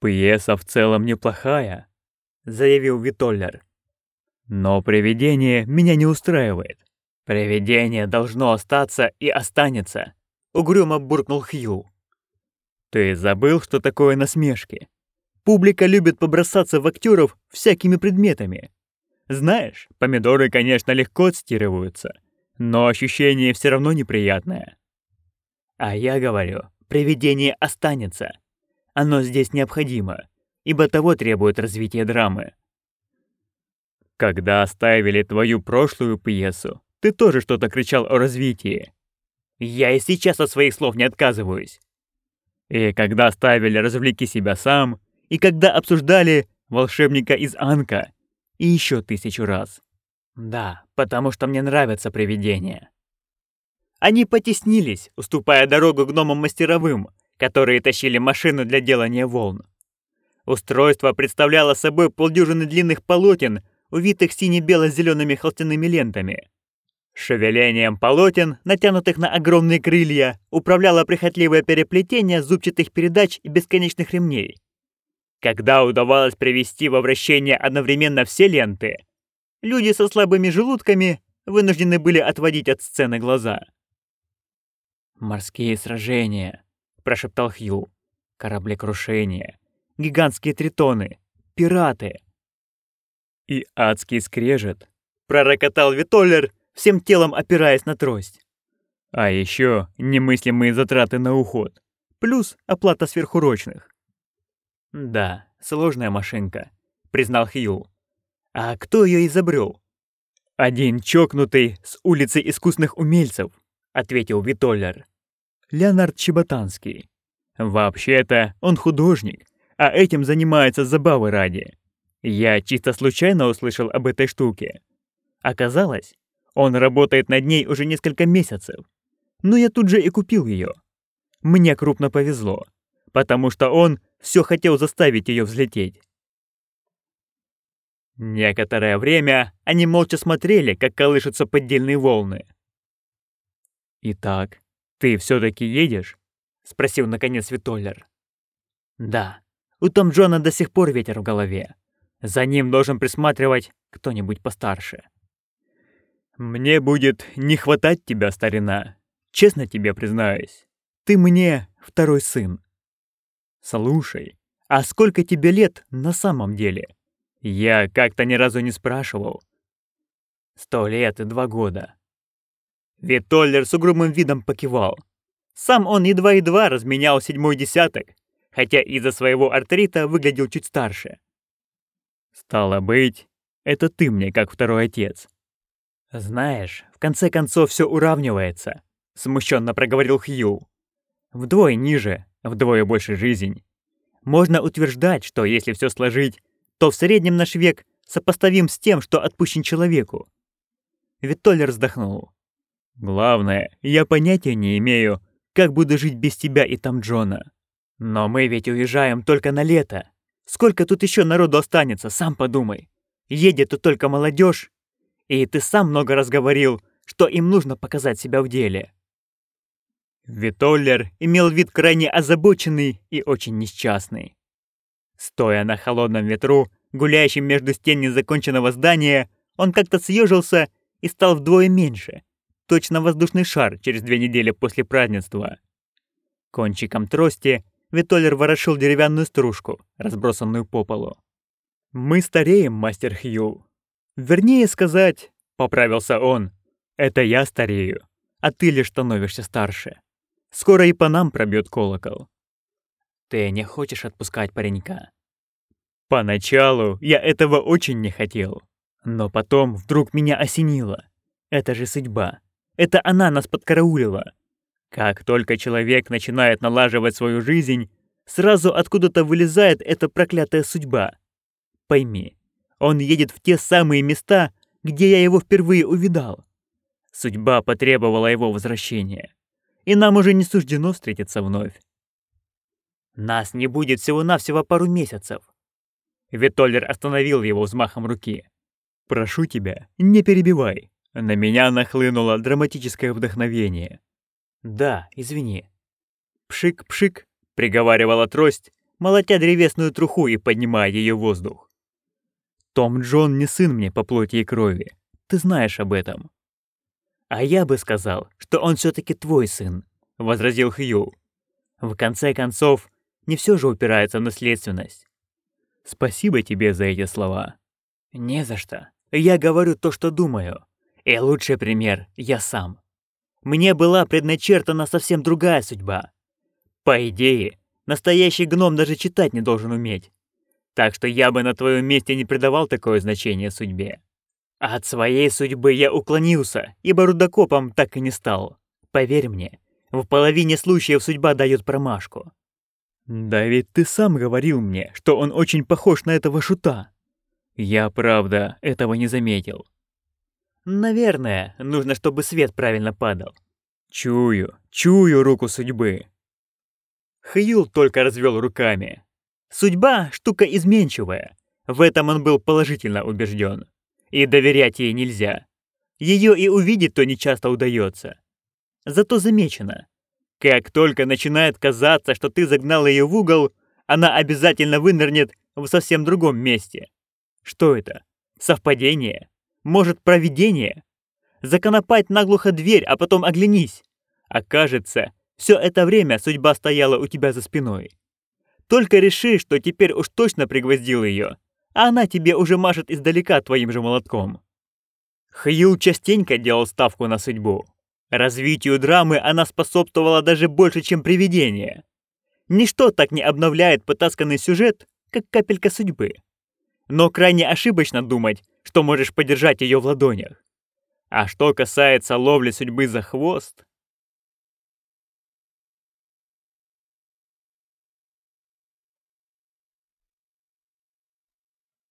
«Пьеса в целом неплохая», — заявил Витоллер. «Но привидение меня не устраивает. Привидение должно остаться и останется», — угрюмо буркнул Хью. «Ты забыл, что такое насмешки? Публика любит побросаться в актеров всякими предметами. Знаешь, помидоры, конечно, легко цитируются, но ощущение все равно неприятное. А я говорю, привидение останется. Оно здесь необходимо, ибо того требует развитие драмы. Когда оставили твою прошлую пьесу, ты тоже что-то кричал о развитии. Я и сейчас от своих слов не отказываюсь. И когда оставили «Развлеки себя сам», и когда обсуждали «Волшебника из Анка», и еще тысячу раз. Да, потому что мне нравятся привидения. Они потеснились, уступая дорогу гномам-мастеровым, которые тащили машину для делания волн. Устройство представляло собой полдюжины длинных полотен, увитых сине-бело-зелеными холстяными лентами. Шевелением полотен, натянутых на огромные крылья, управляло прихотливое переплетение зубчатых передач и бесконечных ремней. Когда удавалось привести во вращение одновременно все ленты, люди со слабыми желудками вынуждены были отводить от сцены глаза. «Морские сражения», — прошептал Хью. «Кораблекрушение, гигантские тритоны, пираты». «И адский скрежет», — пророкотал Витоллер, всем телом опираясь на трость. «А еще немыслимые затраты на уход, плюс оплата сверхурочных». «Да, сложная машинка», — признал Хью. «А кто ее изобрел?» «Один чокнутый с улицы искусных умельцев», — ответил Витоллер. «Леонард Чеботанский. Вообще-то он художник, а этим занимается забавы ради. Я чисто случайно услышал об этой штуке. Оказалось, он работает над ней уже несколько месяцев. Но я тут же и купил ее. Мне крупно повезло, потому что он все хотел заставить ее взлететь. Некоторое время они молча смотрели, как колышутся поддельные волны. «Итак, ты все таки едешь?» — спросил наконец Витоллер. «Да, у Том Джона до сих пор ветер в голове. За ним должен присматривать кто-нибудь постарше». «Мне будет не хватать тебя, старина, честно тебе признаюсь. Ты мне второй сын». «Слушай, а сколько тебе лет на самом деле?» Я как-то ни разу не спрашивал. «Сто лет и два года». Витоллер с угрюмым видом покивал. Сам он едва-едва разменял седьмой десяток, хотя из-за своего артрита выглядел чуть старше. «Стало быть, это ты мне как второй отец». «Знаешь, в конце концов все уравнивается», — смущенно проговорил Хью. «Вдвое ниже, вдвое больше жизнь. Можно утверждать, что если все сложить, то в среднем наш век сопоставим с тем, что отпущен человеку. Витолер вздохнул. Главное, я понятия не имею, как буду жить без тебя и там Джона. Но мы ведь уезжаем только на лето. Сколько тут еще народу останется, сам подумай. Едет тут только молодежь. И ты сам много раз говорил, что им нужно показать себя в деле. Витоллер имел вид крайне озабоченный и очень несчастный. Стоя на холодном ветру, гуляющем между стен незаконченного здания, он как-то съежился и стал вдвое меньше, точно воздушный шар через две недели после празднества. Кончиком трости Витоллер ворошил деревянную стружку, разбросанную по полу. «Мы стареем, мастер Хью. Вернее сказать, — поправился он, — это я старею, а ты лишь становишься старше». Скоро и по нам пробьет колокол. Ты не хочешь отпускать паренька? Поначалу я этого очень не хотел. Но потом вдруг меня осенило. Это же судьба. Это она нас подкараулила. Как только человек начинает налаживать свою жизнь, сразу откуда-то вылезает эта проклятая судьба. Пойми, он едет в те самые места, где я его впервые увидал. Судьба потребовала его возвращения и нам уже не суждено встретиться вновь. Нас не будет всего-навсего пару месяцев. Витоллер остановил его взмахом руки. «Прошу тебя, не перебивай. На меня нахлынуло драматическое вдохновение». «Да, извини». «Пшик-пшик», — приговаривала трость, молотя древесную труху и поднимая ее в воздух. Том Джон не сын мне по плоти и крови. Ты знаешь об этом. А я бы сказал, что он все-таки твой сын, возразил Хью. В конце концов, не все же упирается в наследственность. Спасибо тебе за эти слова. Не за что. Я говорю то, что думаю. И лучший пример — я сам. Мне была предначертана совсем другая судьба. По идее, настоящий гном даже читать не должен уметь. Так что я бы на твоем месте не придавал такое значение судьбе. А от своей судьбы я уклонился, ибо рудокопом так и не стал. Поверь мне, в половине случаев судьба дает промашку. Да ведь ты сам говорил мне, что он очень похож на этого шута. Я, правда, этого не заметил. Наверное, нужно, чтобы свет правильно падал. Чую, чую руку судьбы. Хьюл только развел руками. Судьба — штука изменчивая. В этом он был положительно убежден. И доверять ей нельзя. Ее и увидеть-то нечасто удается. Зато замечено. Как только начинает казаться, что ты загнал ее в угол, она обязательно вынырнет в совсем другом месте. Что это? Совпадение? Может, провидение? Законопать наглухо дверь, а потом оглянись. Окажется, все это время судьба стояла у тебя за спиной. Только реши, что теперь уж точно пригвоздил ее, а она тебе уже машет издалека твоим же молотком. Хью частенько делал ставку на судьбу. Развитию драмы она способствовала даже больше, чем привидение. Ничто так не обновляет потасканный сюжет, как капелька судьбы. Но крайне ошибочно думать, что можешь подержать ее в ладонях. А что касается ловли судьбы за хвост...